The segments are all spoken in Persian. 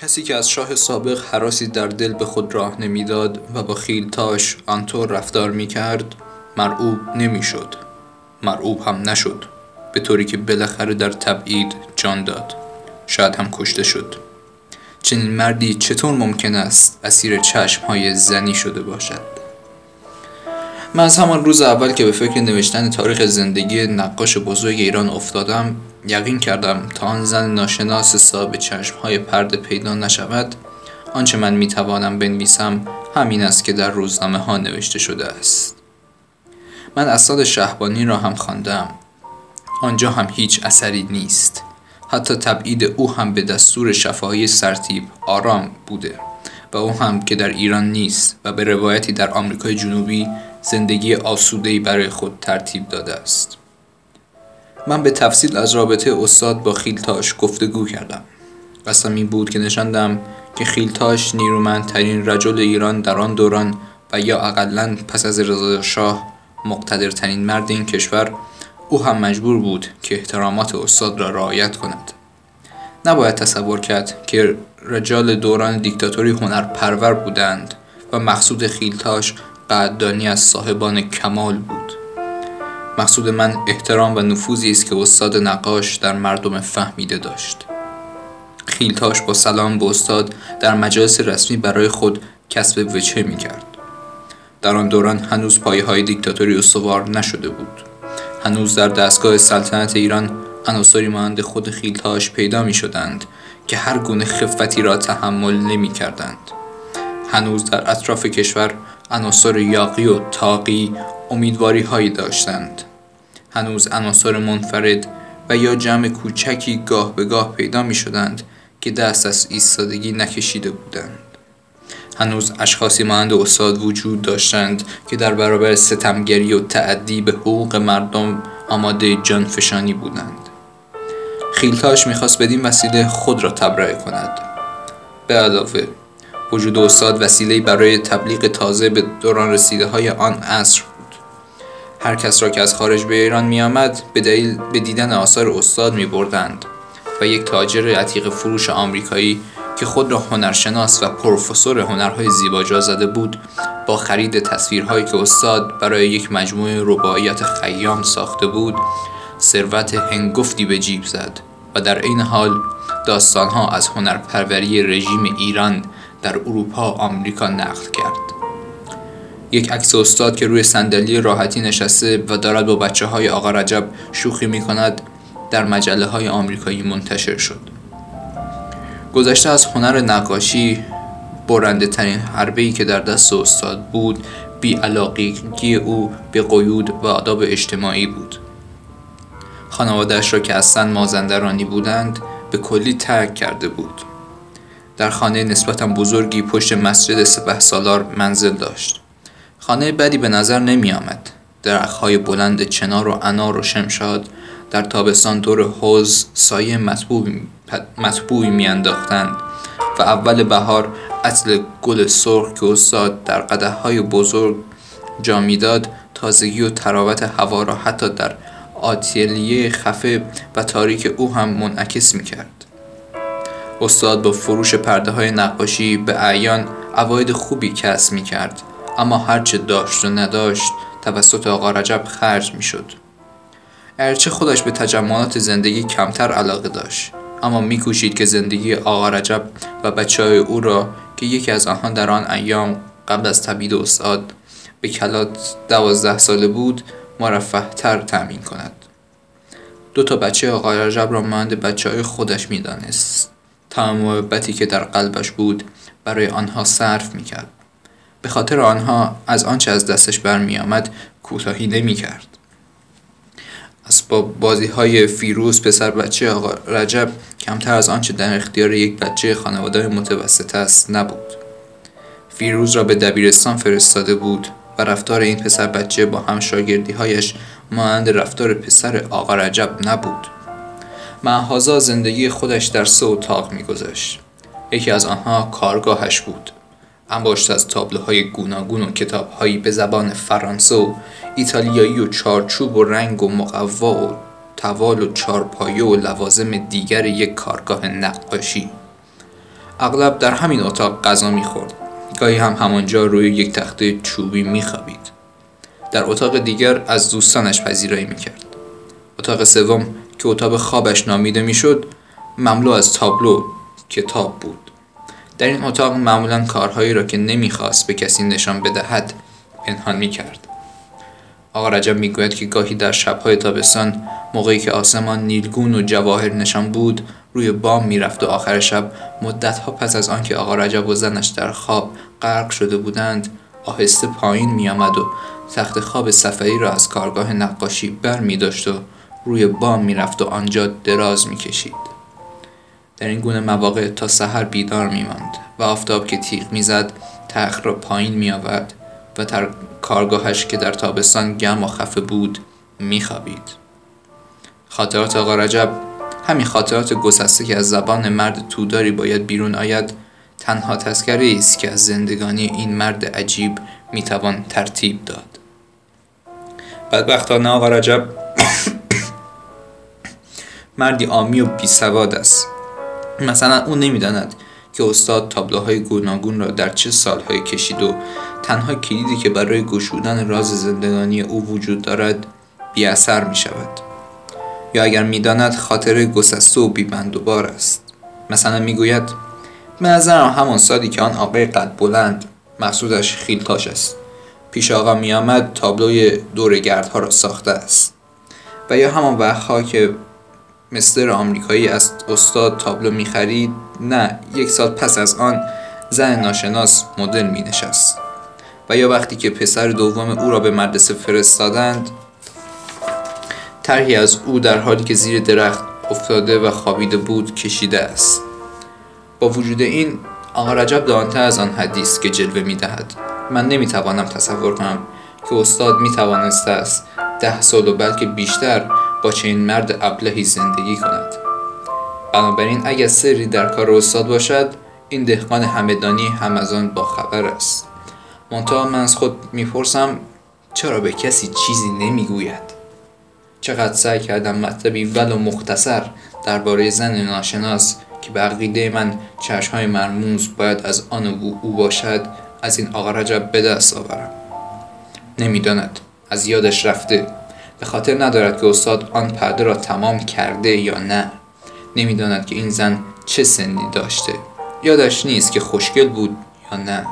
کسی که از شاه سابق حراسی در دل به خود راه نمی‌داد و با خیلتاش آنطور رفتار می‌کرد مرعوب نمی‌شد. مرعوب هم نشد. به طوری که بالاخره در تبعید جان داد. شاید هم کشته شد. چنین مردی چطور ممکن است اسیر چشم های زنی شده باشد؟ من از همان روز اول که به فکر نوشتن تاریخ زندگی نقاش بزرگ ایران افتادم یقین کردم تا آن زن ناشناس صاحب های پرده پیدا نشود آنچه من می‌توانم بنویسم همین است که در روزنامه ها نوشته شده است. من اسناد شهبانی را هم خواندم. آنجا هم هیچ اثری نیست. حتی تبعید او هم به دستور شفاهی سرتیب آرام بوده و او هم که در ایران نیست و به روایتی در آمریکای جنوبی زندگی آسودهی برای خود ترتیب داده است. من به تفصیل از رابطه استاد با خیلتاش گفتگو کردم قسم این بود که نشاندم که خیلتاش نیرومندترین رجل ایران در آن دوران و یا اقلا پس از رضا شاه مقتدرترین مرد این کشور او هم مجبور بود که احترامات استاد را رعایت کند. نباید تصور کرد که رجال دوران دیکتاتوری هنرپرور بودند و مقصود خیلتاش قدردانی از صاحبان کمال بود. مقصود من احترام و نفوذی است که استاد نقاش در مردم فهمیده داشت. خیلتاش با سلام به استاد در مجالس رسمی برای خود کسب وچه می کرد در آن دوران هنوز پایه های دیکتاتوری استوار نشده بود. هنوز در دستگاه سلطنت ایران عناصری مانند خود خیلتاش پیدا می شدند که هر گونه خفتی را تحمل نمی کردند. هنوز در اطراف کشور عناصر یاقی و تاقی امیدواری هایی داشتند. هنوز عناصر منفرد و یا جمع کوچکی گاه به گاه پیدا می شدند که دست از ایستادگی نکشیده بودند. هنوز اشخاصی مانند استاد وجود داشتند که در برابر ستمگری و تعدی به حقوق مردم آماده جان فشانی بودند. خیلتاش می‌خواست بدین وسیله خود را تبرئه کند. به علاوه وجود استاد وسیله برای تبلیغ تازه به دوران رسیده های آن عصر بود. هر کس را که از خارج به ایران می آمد به دلیل به دیدن آثار استاد می بردند و یک تاجر عتیق فروش آمریکایی که خود را هنرشناس و پروفسور هنرهای زیباجا زده بود با خرید تصویرهایی که استاد برای یک مجموعه رباعیت خیام ساخته بود ثروت هنگفتی به جیب زد و در این حال داستانها از هنرپروری رژیم ایران در اروپا و آمریکا نقل کرد. یک عکس استاد که روی صندلی راحتی نشسته و دارد با بچه های آقا رجب شوخی می کند در مجله های آمریکایی منتشر شد. گذشته از هنر نقاشی برنده ترین حربه ای که در دست استاد بود بی علاقگی او به قیود و آداب اجتماعی بود. خانوادهش را که اصلا مازندرانی بودند به کلی ترک کرده بود. در خانه نسبتا بزرگی پشت مسجد سپه سالار منزل داشت خانه بدی به نظر نمی آمد درخهای بلند چنار و انار و شمشاد در تابستان دور حوز سایه مطبوعی میانداختند و اول بهار اصل گل سرخ که استاد در قده های بزرگ جا می‌داد تازگی و تراوت هوا را حتی در آتیلیه خفه و تاریک او هم منعکس می کرد. استاد با فروش پرده های نقاشی به اعیان عواید خوبی کسب می کرد اما هرچه داشت و نداشت توسط آقا رجب خرج می شد. ارچه خودش به تجمعات زندگی کمتر علاقه داشت اما میکوشید که زندگی آقا رجب و بچه های او را که یکی از آنها در آن ایام قبل از تبید استاد به کلات دوازده ساله بود مرفه تر تأمین کند دو تا بچه آقا رجب را مانند بچه های خودش می‌دانست تمام محبتی که در قلبش بود برای آنها صرف می‌کرد. به خاطر آنها از آنچه از دستش برمیآمد کوتاهی نمی‌کرد. از با بازی های فیروز پسر بچه آقا رجب کمتر از آنچه در اختیار یک بچه خانواده متوسط است نبود. فیروز را به دبیرستان فرستاده بود و رفتار این پسر بچه با هم شاگردی هایش مانند رفتار پسر آقا رجب نبود. معهازا زندگی خودش در سه اتاق میگذشت یکی از آنها کارگاهش بود. انباشت از تابلوهای گوناگون و کتابهایی به زبان فرانسه و ایتالیایی و چارچوب و رنگ و مقوا و توال و چارپایه و لوازم دیگر یک کارگاه نقاشی. اغلب در همین اتاق غذا می‌خورد. گاهی هم همانجا روی یک تخته چوبی میخوابید. در اتاق دیگر از دوستانش پذیرایی می‌کرد. اتاق سوم که اتاق خوابش نامیده می‌شد مملو از تابلو کتاب بود. در این اتاق معمولا کارهایی را که نمی‌خواست به کسی نشان بدهد پنهان می‌کرد. آقا رجب می‌گوید که گاهی در شبهای تابستان موقعی که آسمان نیلگون و جواهر نشان بود روی بام می‌رفت و آخر شب مدتها پس از آنکه آقا رجب و زنش در خواب غرق شده بودند آهسته پایین میآمد و تخت خواب سفری را از کارگاه نقاشی بر می داشت و روی بام می‌رفت و آنجا دراز می‌کشید. در این گونه مواقع تا سحر بیدار میماند و آفتاب که تیغ می‌زد تخت را پایین میآورد و در کارگاهش که در تابستان گرم و خفه بود میخوابید. خاطرات آقا رجب همین خاطرات گسسته که از زبان مرد توداری باید بیرون آید تنها تذکره است که از زندگانی این مرد عجیب می‌توان ترتیب داد. بدبختانه آقا رجب مردی آمی و بیسواد است. مثلا او نمی‌داند که استاد تابلوهای گوناگون را در چه سالهایی کشید و تنها کلیدی که برای گشودن راز زندگانی او وجود دارد بی اثر می شود یا اگر می‌داند خاطر گسسته و بیبندوبار است. مثلا می‌گوید به نظرم همان سالی که آن آقای قد بلند مقصودش خیلتاش است. پیش آقا میآمد تابلوی دور گردها را ساخته است. و یا همان وقتها که مستر آمریکایی از استاد تابلو می‌خرید؟ نه یک سال پس از آن زن ناشناس مدل می نشست و یا وقتی که پسر دوم او را به مدرسه فرستادند طرحی از او در حالی که زیر درخت افتاده و خوابیده بود کشیده است. با وجود این آقا رجب دانته از آن حدیث که جلوه می دهد من نمی توانم تصور کنم که استاد می توانسته است ده سال و بلکه بیشتر با چنین مرد ابلهی زندگی کند. بنابراین اگر سری در کار استاد باشد این دهقان همدانی هم از آن باخبر است. منتها من از خود می‌پرسم چرا به کسی چیزی نمی‌گوید؟ چقدر سعی کردم مطلبی ولو مختصر درباره زن ناشناس که به عقیده من چشمهای مرموز باید از آن او, او باشد از این آقا رجب به دست آورم. نمی‌داند. از یادش رفته. به خاطر ندارد که استاد آن پرده را تمام کرده یا نه نمی‌داند که این زن چه سنی داشته یادش نیست که خوشگل بود یا نه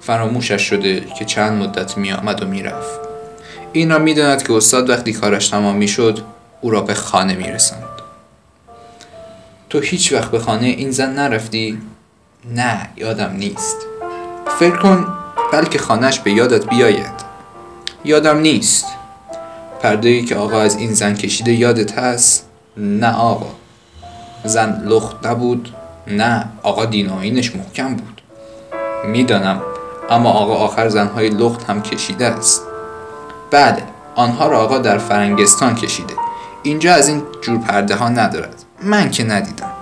فراموشش شده که چند مدت می آمد و می رفت. این را می‌داند که استاد وقتی کارش تمام می شد او را به خانه می رسند. تو هیچ وقت به خانه این زن نرفتی؟ نه یادم نیست فکر کن بلکه خانهش به یادت بیاید یادم نیست پرده که آقا از این زن کشیده یادت هست؟ نه آقا. زن لخت نبود؟ نه آقا دیناینش محکم بود. می‌دانم اما آقا آخر زنهای لخت هم کشیده است. بله آنها را آقا در فرنگستان کشیده. اینجا از این جور پرده ها ندارد. من که ندیدم.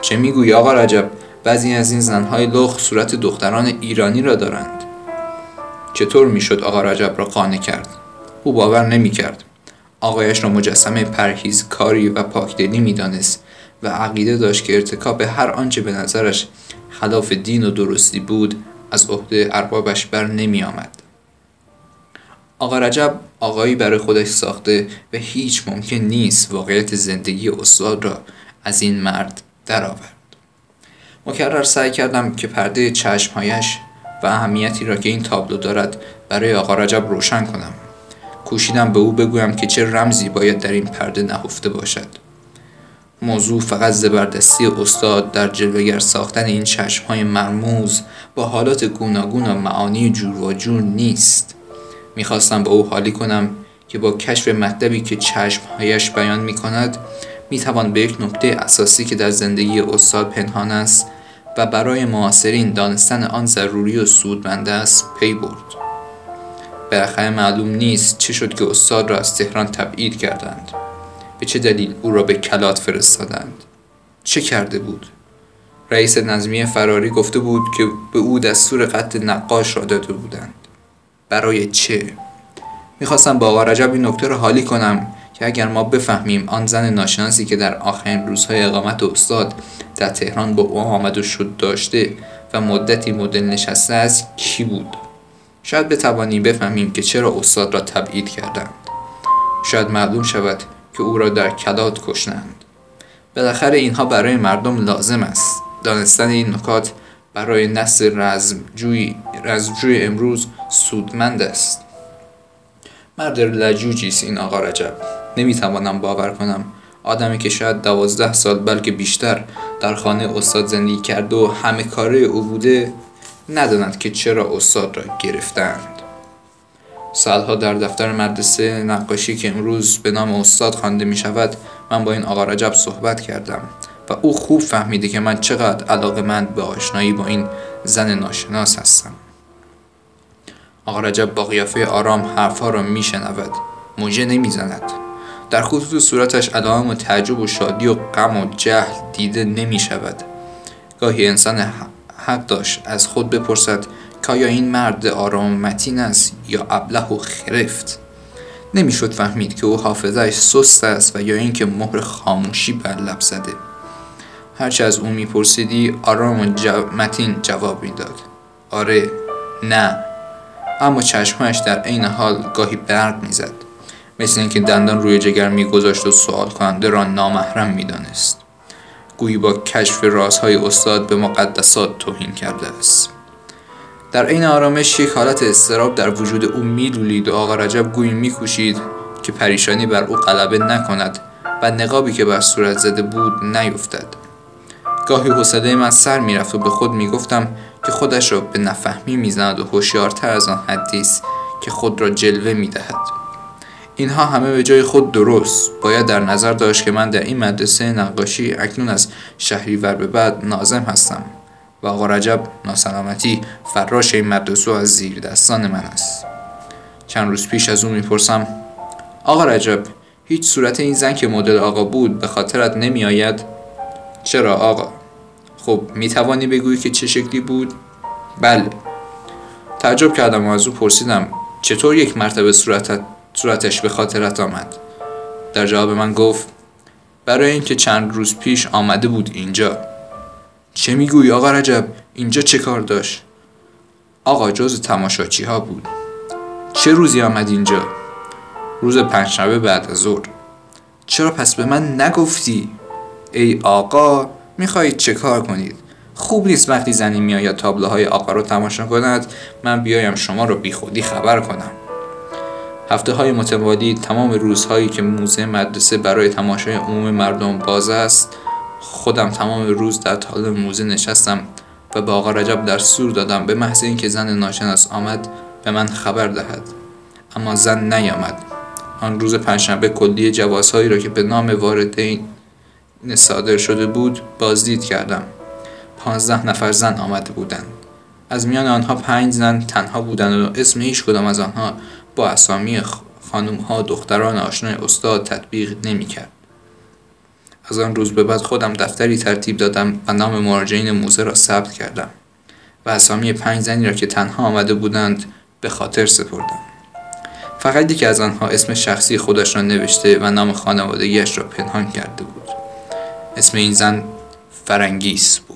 چه می‌گویی آقا رجب؟ بعضی از این زنهای لخت صورت دختران ایرانی را دارند. چطور می‌شد آقا رجب را قانع کرد؟ او باور نمی کرد. آقایش را مجسمه پرهیز کاری و پاکدلی می دانست و عقیده داشت که ارتکاب هر آنچه به نظرش خلاف دین و درستی بود از عهده اربابش بر نمی آمد. آقا رجب آقایی برای خودش ساخته و هیچ ممکن نیست واقعیت زندگی استاد را از این مرد درآورد. مکرر سعی کردم که پرده چشمهایش و اهمیتی را که این تابلو دارد برای آقا رجب روشن کنم کوشیدم به او بگویم که چه رمزی باید در این پرده نهفته باشد. موضوع فقط زبردستی استاد در جلوگر ساختن این چشمهای مرموز با حالات گوناگون و معانی جور و جور نیست. می‌خواستم به او حالی کنم که با کشف مطلبی که چشمهایش بیان می‌کند می‌توان به یک نکته اساسی که در زندگی استاد پنهان است و برای معاصرین دانستن آن ضروری و سودمنده است پی برد. بالاخره معلوم نیست چه شد که استاد را از تهران تبعید کردند به چه دلیل او را به کلات فرستادند. چه کرده بود؟ رئیس نظمی فراری گفته بود که به او دستور قتل نقاش را داده بودند. برای چه؟ می‌خواستم با آقا رجب این نکته را حالی کنم که اگر ما بفهمیم آن زن ناشناسی که در آخرین روزهای اقامت استاد در تهران با او آمد و شد داشته و مدتی مدل نشسته است کی بود؟ شاید بتوانی بفهمیم که چرا استاد را تبعید کردند. شاید معلوم شود که او را در کلات کشتند بالاخره اینها برای مردم لازم است. دانستن این نکات برای نسل رزمجوی رزمجوی امروز سودمند است. مرد لجوجی است این آقا رجب. نمی‌توانم باور کنم. آدمی که شاید دوازده سال بلکه بیشتر در خانه استاد زندگی کرده و همه کاره او بوده نداند که چرا استاد را گرفتند. سالها در دفتر مدرسه نقاشی که امروز به نام استاد خوانده می شود من با این آقا رجب صحبت کردم و او خوب فهمیده که من چقدر علاقه مند به آشنایی با این زن ناشناس هستم. آقا رجب با قیافه آرام حرفها را میشنود موجه نمی‌زند. در خطوط صورتش علائم و تعجب و شادی و غم و جهل دیده نمی شود گاهی انسان حق داشت از خود بپرسد که آیا این مرد آرام متین است یا ابله و خرفت. نمی‌شد فهمید که او حافظهش سست است و یا اینکه مهر خاموشی بر لب زده. هرچه از او میپرسیدی آرام و متین جواب می‌داد. آره نه. اما چشمهش در عین حال گاهی برق می‌زد. مثل اینکه دندان روی جگر میگذاشت و سوال کننده را نامحرم می‌دانست. گویی با کشف رازهای استاد به مقدسات توهین کرده است. در عین آرامش یک حالت استراب در وجود او میلولید و آقا رجب گویی میکوشید که پریشانی بر او غلبه نکند و نقابی که بر صورت زده بود نیفتد. گاهی حوصله من سر می‌رفت و به خود می‌گفتم که خودش را به نفهمی می‌زند و هوشیارتر از آن حدی است که خود را جلوه می‌دهد. اینها همه به جای خود درست باید در نظر داشت که من در این مدرسه نقاشی اکنون از شهریور به بعد نازم هستم و آقا رجب ناسلامتی فراش این مدرسه از زیر دستان من است چند روز پیش از او می‌پرسم آقا رجب هیچ صورت این زن که مدل آقا بود به خاطرت نمی آید؟ چرا آقا؟ خب می توانی بگویی که چه شکلی بود؟ بله تعجب کردم و از او پرسیدم چطور یک مرتبه صورتت صورتش به خاطرت آمد. در جواب من گفت برای اینکه چند روز پیش آمده بود اینجا. چه می‌گویی آقا رجب؟ اینجا چه کار داشت؟ آقا جز تماشاچی ها بود. چه روزی آمد اینجا؟ روز پنجشنبه بعد از ظهر. چرا پس به من نگفتی؟ ای آقا می‌خواهید چه کار کنید؟ خوب نیست وقتی زنی میآید تابلوهای آقا رو تماشا کند من بیایم شما رو بیخودی خبر کنم. هفته های متوالی تمام روزهایی که موزه مدرسه برای تماشای عموم مردم باز است خودم تمام روز در تال موزه نشستم و به آقا رجب در سور دادم. به محض اینکه زن ناشناس آمد به من خبر دهد. اما زن نیامد. آن روز پنجشنبه کلیه جوازهایی را که به نام واردین صادر شده بود بازدید کردم. پانزده نفر زن آمده بودند. از میان آنها پنج زن تنها بودند و اسم هیچ کدام از آنها با اسامی خانم ها دختران آشنای استاد تطبیق نمی کرد. از آن روز به بعد خودم دفتری ترتیب دادم و نام مراجعین موزه را ثبت کردم و اسامی پنج زنی را که تنها آمده بودند به خاطر سپردم. فقط یکی از آنها اسم شخصی خودش را نوشته و نام خانوادگیش را پنهان کرده بود. اسم این زن فرنگیس بود.